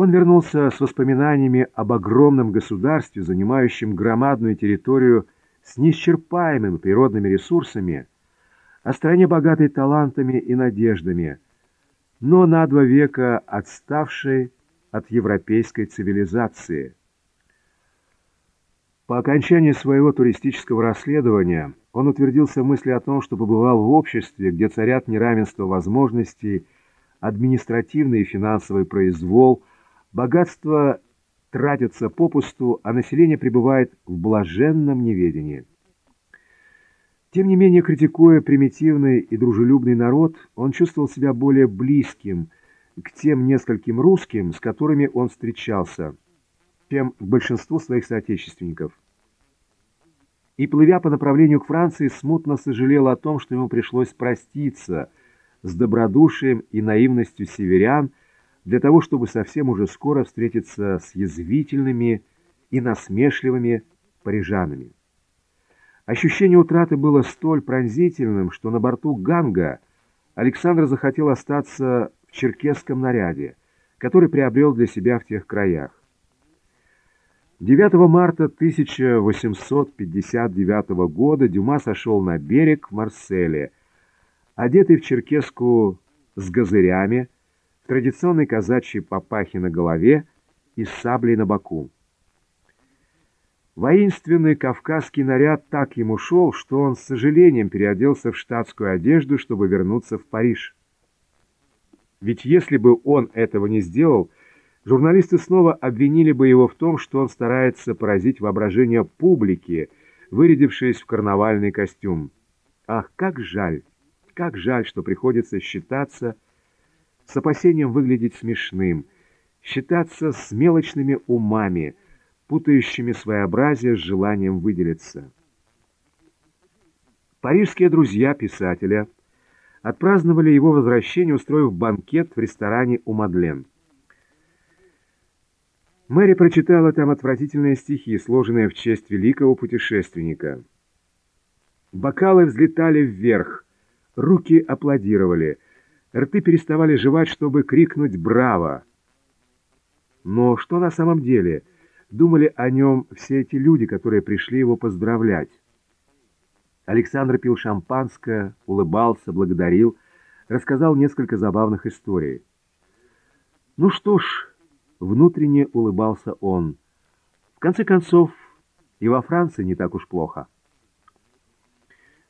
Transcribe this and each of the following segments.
Он вернулся с воспоминаниями об огромном государстве, занимающем громадную территорию с неисчерпаемыми природными ресурсами, о стране богатой талантами и надеждами, но на два века отставшей от европейской цивилизации. По окончании своего туристического расследования он утвердился в мысли о том, что побывал в обществе, где царят неравенство возможностей, административный и финансовый произвол – Богатство тратится попусту, а население пребывает в блаженном неведении. Тем не менее, критикуя примитивный и дружелюбный народ, он чувствовал себя более близким к тем нескольким русским, с которыми он встречался, чем к большинству своих соотечественников. И, плывя по направлению к Франции, смутно сожалел о том, что ему пришлось проститься с добродушием и наивностью северян, для того, чтобы совсем уже скоро встретиться с язвительными и насмешливыми парижанами. Ощущение утраты было столь пронзительным, что на борту «Ганга» Александр захотел остаться в черкесском наряде, который приобрел для себя в тех краях. 9 марта 1859 года Дюма сошел на берег в Марселе, одетый в черкеску с газырями, традиционной казачьей папахи на голове и саблей на боку. Воинственный кавказский наряд так ему шел, что он с сожалением переоделся в штатскую одежду, чтобы вернуться в Париж. Ведь если бы он этого не сделал, журналисты снова обвинили бы его в том, что он старается поразить воображение публики, вырядившись в карнавальный костюм. Ах, как жаль, как жаль, что приходится считаться с опасением выглядеть смешным, считаться с мелочными умами, путающими своеобразие с желанием выделиться. Парижские друзья писателя отпраздновали его возвращение, устроив банкет в ресторане у Мадлен. Мэри прочитала там отвратительные стихи, сложенные в честь великого путешественника. Бокалы взлетали вверх, руки аплодировали — Рты переставали жевать, чтобы крикнуть «Браво!». Но что на самом деле думали о нем все эти люди, которые пришли его поздравлять? Александр пил шампанское, улыбался, благодарил, рассказал несколько забавных историй. Ну что ж, внутренне улыбался он. В конце концов, и во Франции не так уж плохо.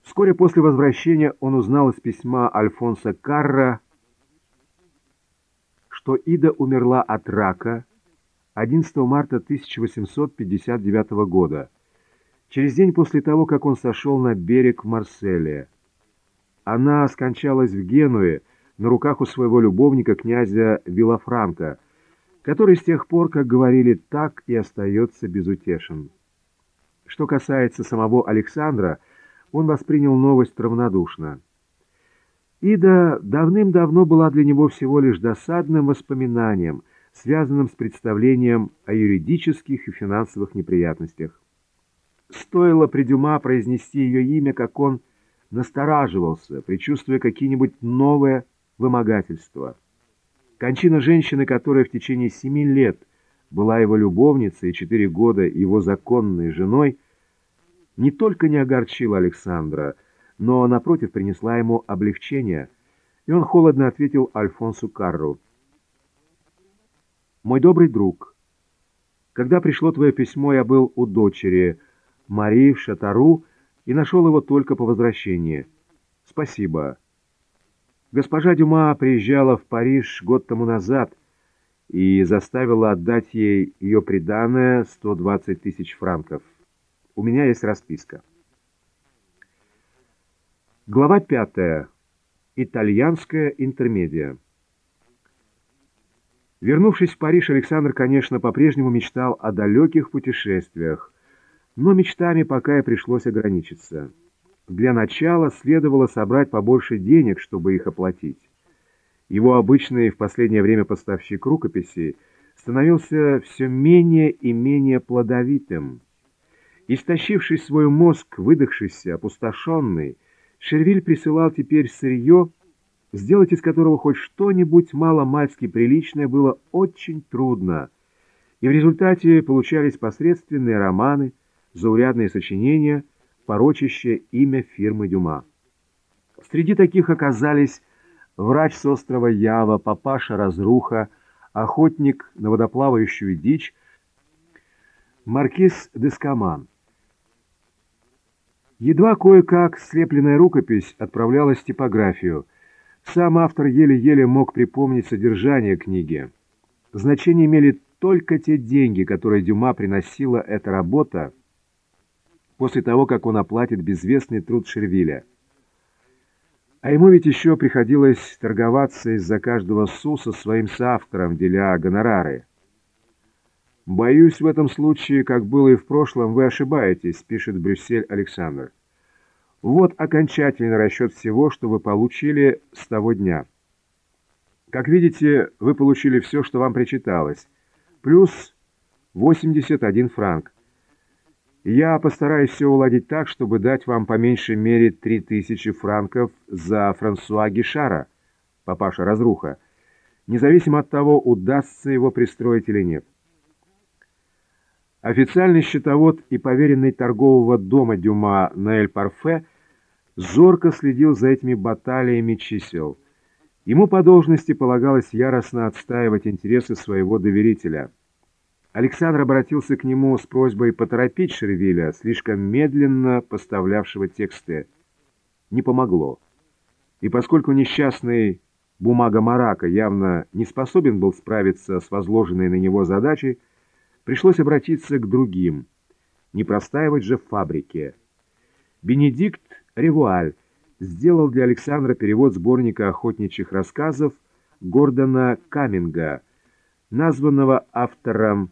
Вскоре после возвращения он узнал из письма Альфонса Карра, что Ида умерла от рака 11 марта 1859 года, через день после того, как он сошел на берег в Марселе. Она скончалась в Генуе на руках у своего любовника князя Вилафранка, который с тех пор, как говорили, так и остается безутешен. Что касается самого Александра, он воспринял новость равнодушно. Ида давным-давно была для него всего лишь досадным воспоминанием, связанным с представлением о юридических и финансовых неприятностях. Стоило при Дюма произнести ее имя, как он настораживался, предчувствуя какие-нибудь новые вымогательства. Кончина женщины, которая в течение семи лет была его любовницей и четыре года его законной женой, не только не огорчила Александра, но, напротив, принесла ему облегчение, и он холодно ответил Альфонсу Карру. «Мой добрый друг, когда пришло твое письмо, я был у дочери Марии в Шатару и нашел его только по возвращении. Спасибо. Госпожа Дюма приезжала в Париж год тому назад и заставила отдать ей ее приданное 120 тысяч франков». У меня есть расписка. Глава пятая. Итальянская интермедия. Вернувшись в Париж, Александр, конечно, по-прежнему мечтал о далеких путешествиях, но мечтами пока и пришлось ограничиться. Для начала следовало собрать побольше денег, чтобы их оплатить. Его обычный в последнее время поставщик рукописей становился все менее и менее плодовитым. Истощивший свой мозг, выдохшийся, опустошенный, Шервиль присылал теперь сырье сделать из которого хоть что-нибудь мало-мальски приличное было очень трудно, и в результате получались посредственные романы, заурядные сочинения, порочащие имя фирмы Дюма. Среди таких оказались врач с острова Ява, папаша Разруха, охотник на водоплавающую дичь, маркиз Дескаман. Едва кое-как слепленная рукопись отправлялась в типографию. Сам автор еле-еле мог припомнить содержание книги. Значение имели только те деньги, которые Дюма приносила эта работа после того, как он оплатит безвестный труд Шервиля. А ему ведь еще приходилось торговаться из-за каждого со своим соавтором, деля гонорары. «Боюсь, в этом случае, как было и в прошлом, вы ошибаетесь», пишет Брюссель Александр. «Вот окончательный расчет всего, что вы получили с того дня. Как видите, вы получили все, что вам причиталось, плюс 81 франк. Я постараюсь все уладить так, чтобы дать вам по меньшей мере 3000 франков за Франсуа Гишара, папаша Разруха, независимо от того, удастся его пристроить или нет. Официальный счетовод и поверенный торгового дома Дюма Наэль Парфе зорко следил за этими баталиями чисел. Ему по должности полагалось яростно отстаивать интересы своего доверителя – Александр обратился к нему с просьбой поторопить Шервиля, слишком медленно поставлявшего тексты. Не помогло. И поскольку несчастный бумага Марака явно не способен был справиться с возложенной на него задачей, пришлось обратиться к другим. Не простаивать же в фабрике. Бенедикт Ревуаль сделал для Александра перевод сборника охотничьих рассказов Гордона Каминга, названного автором